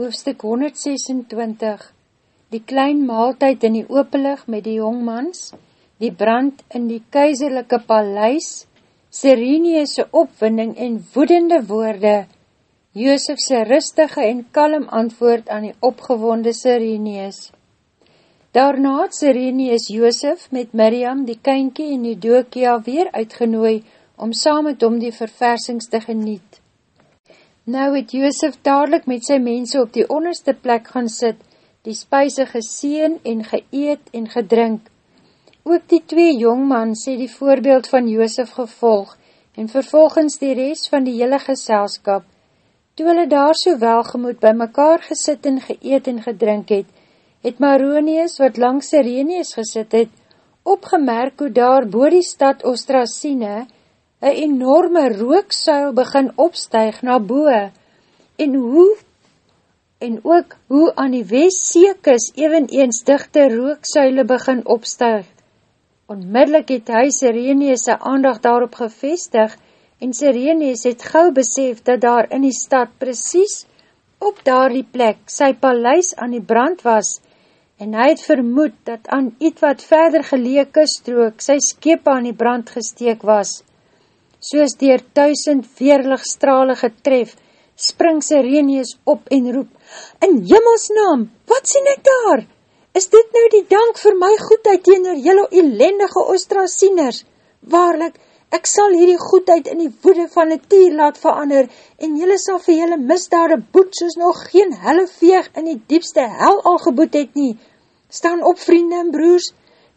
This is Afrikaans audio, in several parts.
Hoofstuk 126 Die klein maaltijd in die opelig met die jongmans, die brand in die keizerlijke paleis, Sireneese opwinding en woedende woorde, Joosefse rustige en kalm antwoord aan die opgewonde Sirenees. Daarna het Sirenees Joosef met Miriam die kynkie en die dookia weer uitgenooi om saam met hom die verversingste geniet. Nou het Joosef dadelijk met sy mense op die onderste plek gaan sit, die spuise geseen en geëet en gedrink. Ook die twee jongman sê die voorbeeld van Joosef gevolg en vervolgens die rest van die hele geselskap. Toe hulle daar so welgemoed by mekaar gesit en geëet en gedrink het, het Maronius, wat langs Sirenius gesit het, opgemerk hoe daar boor die stad Ostrasine, een enorme rooksuil begin opstuig na boe, en hoe, en ook hoe aan die Westseekus even eens dichte rooksuile begin opstuig. Onmiddellik het hy Sireneus sy aandag daarop gevestig, en Sireneus het gauw besef dat daar in die stad precies op daar die plek sy paleis aan die brand was, en hy het vermoed dat aan iets wat verder geleek strook sy skepe aan die brand gesteek was soos dier tuisend weerlig strale getref, spring Sireneus op en roep, In jimmelsnaam, wat sien ek daar? Is dit nou die dank vir my goedheid teenoor jylle elendige ostrasieners? Waarlik, ek sal hierdie goedheid in die woede van die tier laat verander en jylle sal vir jylle misdade boet soos nog geen helle veeg in die diepste hel al geboet het nie. Staan op vriende en broers,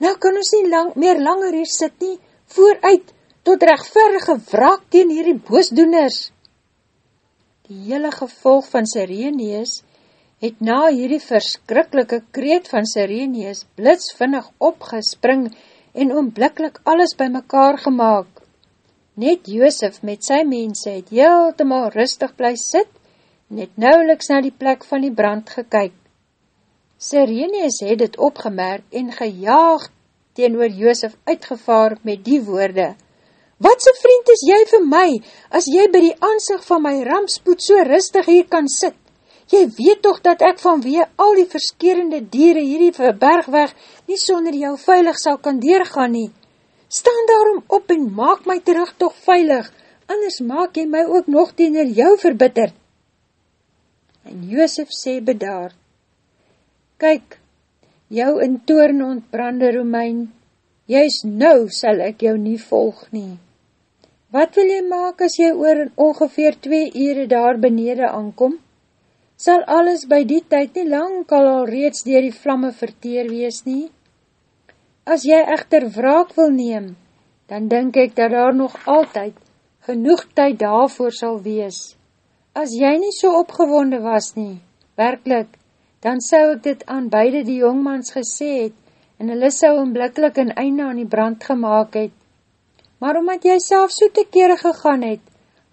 nou kan ons nie lang, meer langer hier sit nie, vooruit, tot rechtverige wraak teen hierdie boosdoeners. Die hele gevolg van Sireneus het na hierdie verskrikkelike kreet van Sireneus blitsvinnig opgespring en onblikkelijk alles by mekaar gemaakt. Net Joosef met sy mense het heel te mal rustig bly sit en het nauweliks na die plek van die brand gekyk. Sireneus het het opgemerk en gejaagd teen oor Joosef uitgevaar met die woorde, Wat se vriend is jy vir my, as jy by die aansig van my rampspoed so rustig hier kan sit? Jy weet toch dat ek vanweer al die verskerende dieren hierdie verbergweg nie sonder jou veilig sal kan deurgaan nie. Staan daarom op en maak my terug toch veilig, anders maak jy my ook nog tener jou verbitter. En Joosef sê bedaar, Kyk, jou in toorn ontbrande Romein, juist nou sal ek jou nie volg nie. Wat wil jy maak as jy oor ongeveer twee ure daar benede aankom? Sal alles by die tyd nie lang al al reeds dier die vlamme verteer wees nie? As jy echter wraak wil neem, dan denk ek dat daar nog altyd genoeg tyd daarvoor sal wees. As jy nie so opgewonde was nie, werkelijk, dan sou ek dit aan beide die jongmans gesê het, en hulle sou onblikkelijk een einde aan die brand gemaakt het, maar omdat jy self so te kere gegaan het,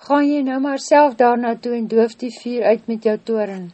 gaan jy nou maar self daarna toe en doof die vuur uit met jou toren.